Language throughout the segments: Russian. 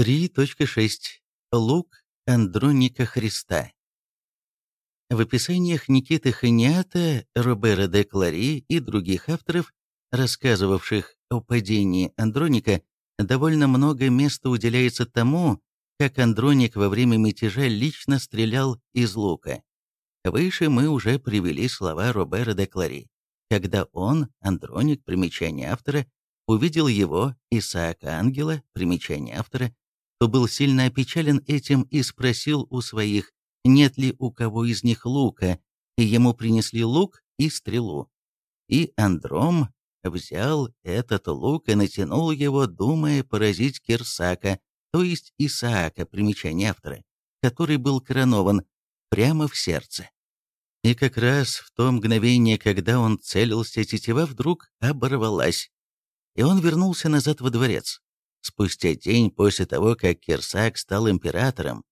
3.6. Лук Андроника Христа. В описаниях Никиты Ханиата, Робера де Клари и других авторов, рассказывавших о падении Андроника, довольно много места уделяется тому, как Андроник во время мятежа лично стрелял из лука. Выше мы уже привели слова Робера де Клари, когда он, Андроник, примечание автора, увидел его, Исаака Ангела, примечание автора, то был сильно опечален этим и спросил у своих, нет ли у кого из них лука, и ему принесли лук и стрелу. И Андром взял этот лук и натянул его, думая поразить Кирсака, то есть Исаака, примечание автора, который был коронован прямо в сердце. И как раз в то мгновение, когда он целился, тетива вдруг оборвалась, и он вернулся назад во дворец. Спустя день после того, как Кирсак стал императором,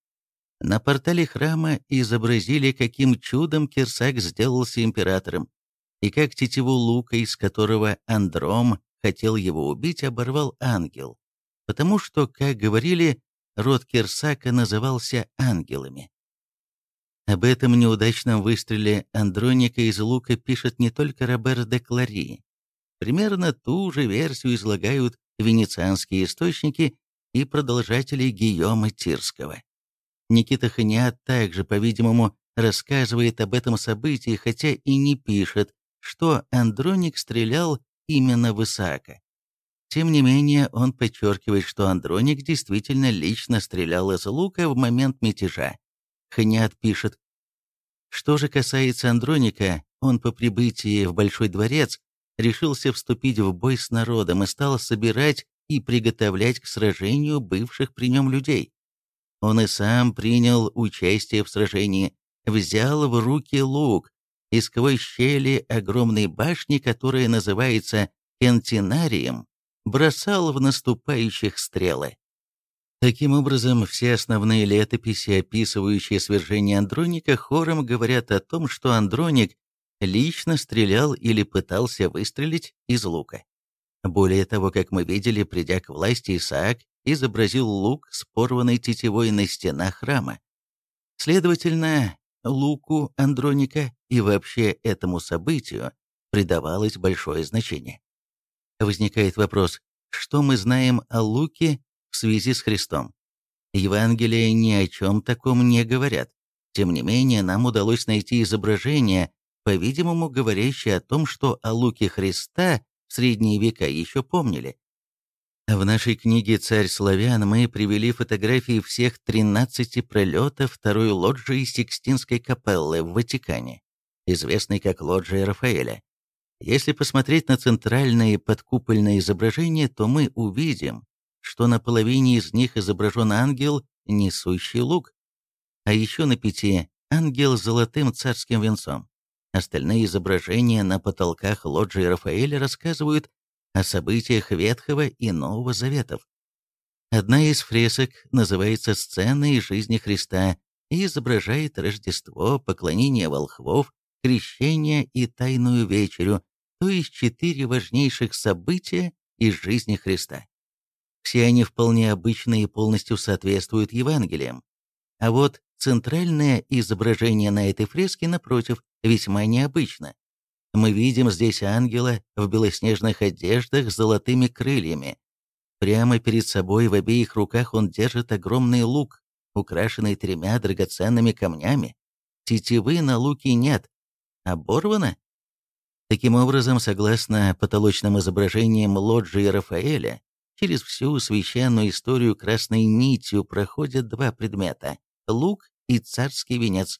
на портале храма изобразили, каким чудом Кирсак сделался императором, и как тетиву лука, из которого Андром хотел его убить, оборвал ангел, потому что, как говорили, род Кирсака назывался ангелами. Об этом неудачном выстреле Андроника из лука пишет не только Робер де Клари. Примерно ту же версию излагают венецианские источники и продолжатели Гийома Тирского. Никита Ханиат также, по-видимому, рассказывает об этом событии, хотя и не пишет, что Андроник стрелял именно в Исаака. Тем не менее, он подчеркивает, что Андроник действительно лично стрелял из лука в момент мятежа. Ханиат пишет, что же касается Андроника, он по прибытии в Большой дворец решился вступить в бой с народом и стал собирать и приготовлять к сражению бывших при нем людей. Он и сам принял участие в сражении, взял в руки лук, и сквозь щели огромной башни, которая называется Кентинарием, бросал в наступающих стрелы. Таким образом, все основные летописи, описывающие свержение Андроника, хором говорят о том, что Андроник лично стрелял или пытался выстрелить из лука. Более того, как мы видели, придя к власти, Исаак изобразил лук с порванной тетивой на стенах храма. Следовательно, луку Андроника и вообще этому событию придавалось большое значение. Возникает вопрос, что мы знаем о луке в связи с Христом? Евангелия ни о чем таком не говорят. Тем не менее, нам удалось найти изображение, по-видимому, говорящее о том, что о луке Христа в средние века еще помнили. В нашей книге «Царь славян» мы привели фотографии всех 13 пролетов второй лоджии Сикстинской капеллы в Ватикане, известной как лоджия Рафаэля. Если посмотреть на центральное подкупольное изображение, то мы увидим, что на половине из них изображен ангел, несущий лук, а еще на пяти – ангел с золотым царским венцом. Остальные изображения на потолках лоджии Рафаэля рассказывают о событиях Ветхого и Нового Заветов. Одна из фресок называется «Сцена из жизни Христа» и изображает Рождество, поклонение волхвов, крещение и Тайную Вечерю, то есть четыре важнейших события из жизни Христа. Все они вполне обычные и полностью соответствуют Евангелиям. А вот центральное изображение на этой фреске, напротив, весьма необычно. Мы видим здесь ангела в белоснежных одеждах с золотыми крыльями. Прямо перед собой в обеих руках он держит огромный лук, украшенный тремя драгоценными камнями. Тетивы на луке нет. Оборвано? Таким образом, согласно потолочным изображениям лоджии Рафаэля, через всю священную историю красной нитью проходят два предмета – лук и царский венец.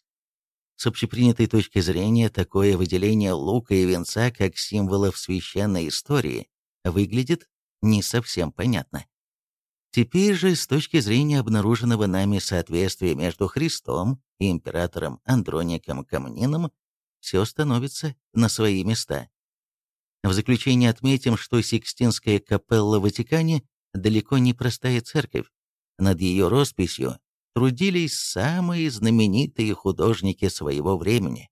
С общепринятой точки зрения, такое выделение лука и венца как символов священной истории выглядит не совсем понятно. Теперь же, с точки зрения обнаруженного нами соответствия между Христом и императором Андроником Камнином, все становится на свои места. В заключение отметим, что Сикстинская капелла в Ватикане далеко не простая церковь. Над ее росписью трудились самые знаменитые художники своего времени.